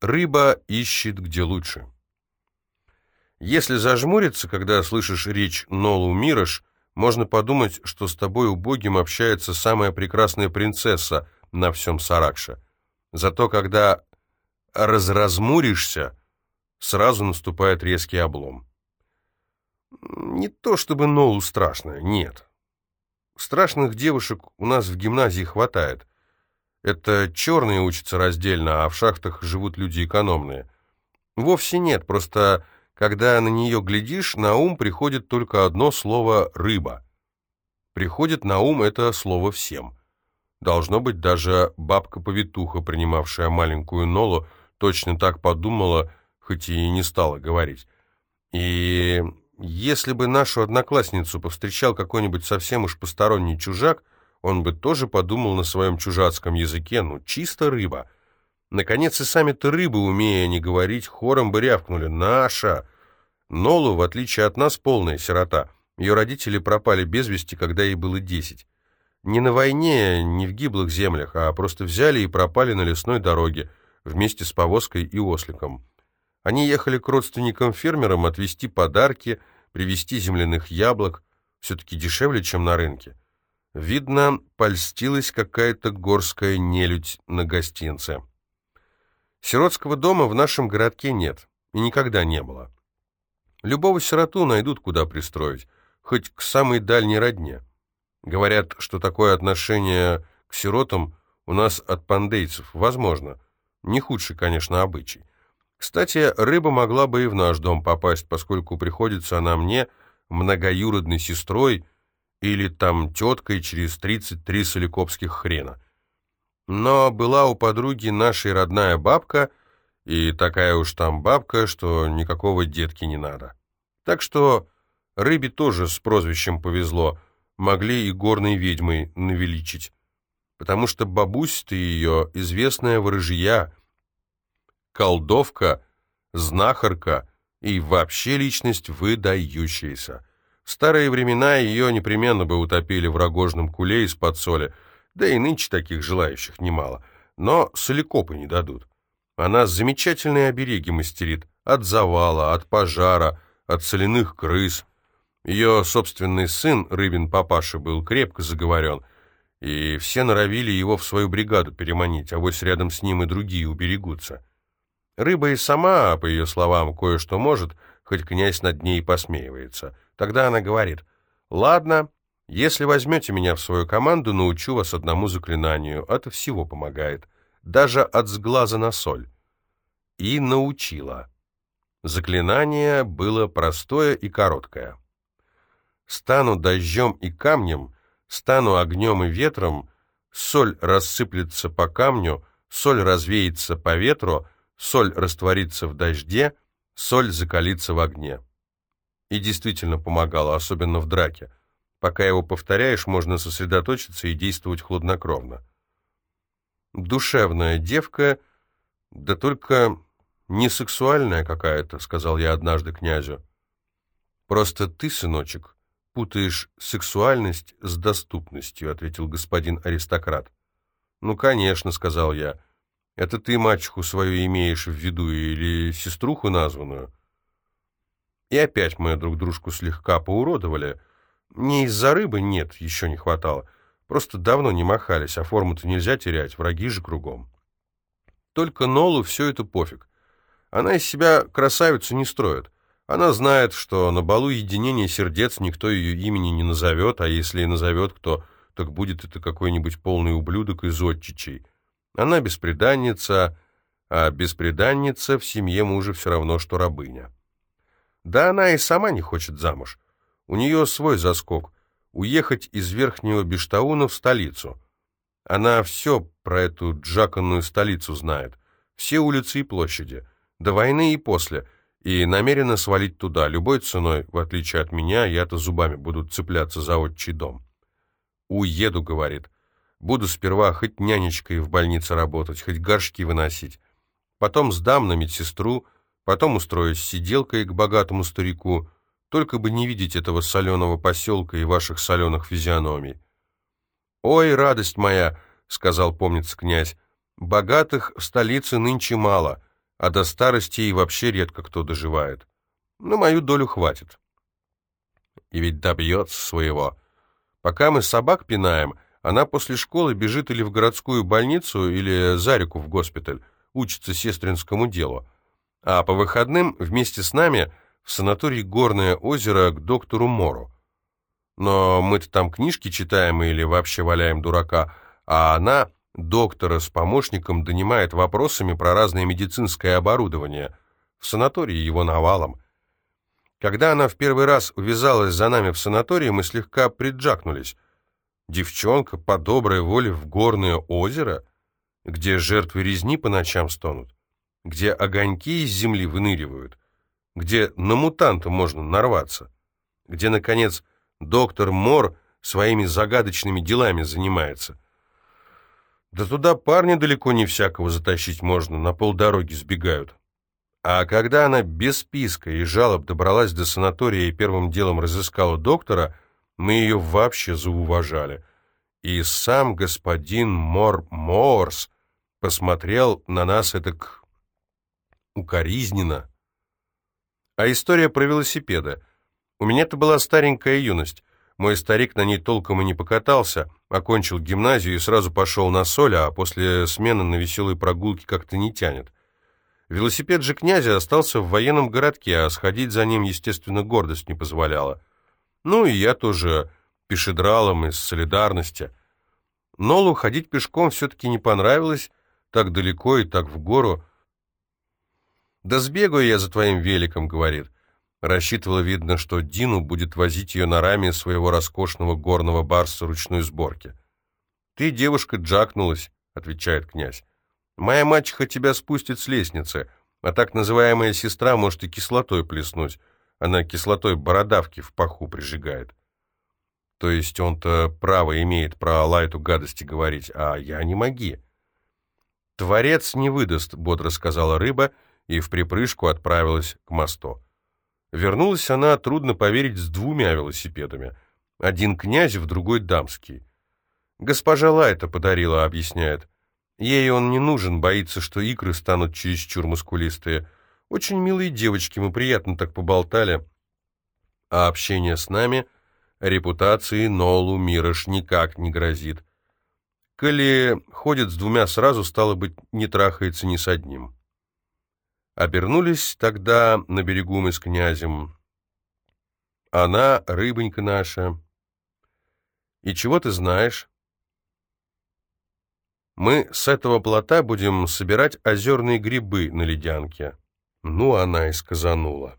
Рыба ищет где лучше. Если зажмуриться, когда слышишь речь Нолу Мирош, можно подумать, что с тобой убогим общается самая прекрасная принцесса на всем Саракше. Зато когда разразмуришься, сразу наступает резкий облом. Не то чтобы Нолу страшно, нет. Страшных девушек у нас в гимназии хватает. Это черные учатся раздельно, а в шахтах живут люди экономные. Вовсе нет, просто когда на нее глядишь, на ум приходит только одно слово «рыба». Приходит на ум это слово всем. Должно быть, даже бабка-повитуха, принимавшая маленькую Нолу, точно так подумала, хоть и не стала говорить. И если бы нашу одноклассницу повстречал какой-нибудь совсем уж посторонний чужак, он бы тоже подумал на своем чужацком языке, ну, чисто рыба — Наконец и сами-то рыбы, умея не говорить, хором бы рявкнули «Наша!». Нолу, в отличие от нас, полная сирота. Ее родители пропали без вести, когда ей было десять. Не на войне, не в гиблых землях, а просто взяли и пропали на лесной дороге вместе с повозкой и осликом. Они ехали к родственникам-фермерам отвезти подарки, привезти земляных яблок, все-таки дешевле, чем на рынке. Видно, польстилась какая-то горская нелюдь на гостинце. Сиротского дома в нашем городке нет и никогда не было. Любого сироту найдут, куда пристроить, хоть к самой дальней родне. Говорят, что такое отношение к сиротам у нас от пандейцев возможно. Не худший, конечно, обычай. Кстати, рыба могла бы и в наш дом попасть, поскольку приходится она мне многоюродной сестрой или там теткой через 33 соликопских хрена. Но была у подруги нашей родная бабка, и такая уж там бабка, что никакого детки не надо. Так что рыбе тоже с прозвищем повезло, могли и горной ведьмой навеличить. Потому что бабусь-то ее известная ворожья, колдовка, знахарка и вообще личность выдающаяся. В старые времена ее непременно бы утопили в рогожном куле из-под соли — да и нынче таких желающих немало. Но соликопы не дадут. Она замечательные обереги мастерит. От завала, от пожара, от соляных крыс. Ее собственный сын, рыбин папаша, был крепко заговорен, и все норовили его в свою бригаду переманить, а вось рядом с ним и другие уберегутся. Рыба и сама, по ее словам, кое-что может, хоть князь над ней посмеивается. Тогда она говорит, «Ладно, если возьмете меня в свою команду, научу вас одному заклинанию. Это всего помогает. Даже от сглаза на соль. И научила. Заклинание было простое и короткое. Стану дождем и камнем, стану огнем и ветром, соль рассыплется по камню, соль развеется по ветру, соль растворится в дожде, соль закалится в огне. И действительно помогало, особенно в драке. Пока его повторяешь, можно сосредоточиться и действовать хладнокровно. «Душевная девка, да только не сексуальная какая-то», — сказал я однажды князю. «Просто ты, сыночек, путаешь сексуальность с доступностью», — ответил господин аристократ. «Ну, конечно», — сказал я. «Это ты мачеху свою имеешь в виду или сеструху названную?» И опять мы друг дружку слегка поуродовали — не из-за рыбы, нет, еще не хватало. Просто давно не махались, а форму-то нельзя терять, враги же кругом. Только Нолу все это пофиг. Она из себя красавицу не строит. Она знает, что на балу единения сердец никто ее имени не назовет, а если и назовет кто, так будет это какой-нибудь полный ублюдок из отчичей. Она беспреданница, а беспреданница в семье мужа все равно, что рабыня. Да она и сама не хочет замуж. У нее свой заскок — уехать из Верхнего Бештауна в столицу. Она все про эту джаканную столицу знает, все улицы и площади, до войны и после, и намерена свалить туда, любой ценой, в отличие от меня, я-то зубами буду цепляться за отчий дом. «Уеду», — говорит, — «буду сперва хоть нянечкой в больнице работать, хоть горшки выносить, потом сдам на медсестру, потом устроюсь сиделкой к богатому старику, только бы не видеть этого соленого поселка и ваших соленых физиономий. «Ой, радость моя!» — сказал, помнится князь. «Богатых в столице нынче мало, а до старости и вообще редко кто доживает. Но мою долю хватит. И ведь добьется своего. Пока мы собак пинаем, она после школы бежит или в городскую больницу, или за реку в госпиталь, учится сестринскому делу. А по выходным вместе с нами в санаторий «Горное озеро» к доктору Мору. Но мы-то там книжки читаем или вообще валяем дурака, а она доктора с помощником донимает вопросами про разное медицинское оборудование. В санатории его навалом. Когда она в первый раз увязалась за нами в санатории, мы слегка приджакнулись. Девчонка по доброй воле в горное озеро, где жертвы резни по ночам стонут, где огоньки из земли выныривают, где на мутанта можно нарваться, где, наконец, доктор Мор своими загадочными делами занимается. Да туда парня далеко не всякого затащить можно, на полдороги сбегают. А когда она без списка и жалоб добралась до санатория и первым делом разыскала доктора, мы ее вообще зауважали. И сам господин Мор Морс посмотрел на нас это к укоризненно. А история про велосипеды. У меня-то была старенькая юность. Мой старик на ней толком и не покатался, окончил гимназию и сразу пошел на соль, а после смены на веселые прогулки как-то не тянет. Велосипед же князя остался в военном городке, а сходить за ним, естественно, гордость не позволяла. Ну и я тоже пешедралом из солидарности. Нолу ходить пешком все-таки не понравилось, так далеко и так в гору. «Да сбегаю я за твоим великом», — говорит. Рассчитывала, видно, что Дину будет возить ее на раме своего роскошного горного барса ручной сборки. «Ты, девушка, джакнулась», — отвечает князь. «Моя мачеха тебя спустит с лестницы, а так называемая сестра может и кислотой плеснуть. Она кислотой бородавки в паху прижигает». То есть он-то право имеет про Алайту гадости говорить, а я не моги. «Творец не выдаст», — бодро сказала рыба, и в припрыжку отправилась к мосту. Вернулась она, трудно поверить, с двумя велосипедами. Один князев, другой дамский. «Госпожа Лайта подарила», — объясняет. «Ей он не нужен, боится, что икры станут чересчур мускулистые. Очень милые девочки, мы приятно так поболтали. А общение с нами репутации Нолу Мирош никак не грозит. Коли ходит с двумя сразу, стало быть, не трахается ни с одним». Обернулись тогда на берегу мы с князем. Она, рыбонька наша. И чего ты знаешь? Мы с этого плота будем собирать озерные грибы на ледянке. Ну, она и сказанула.